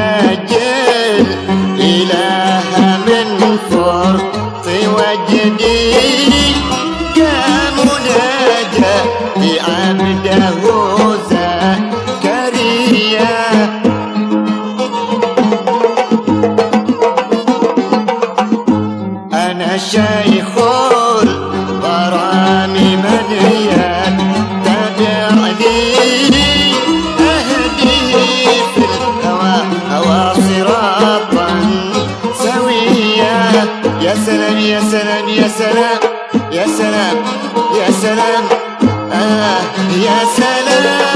سجل إلهنا يا سلام.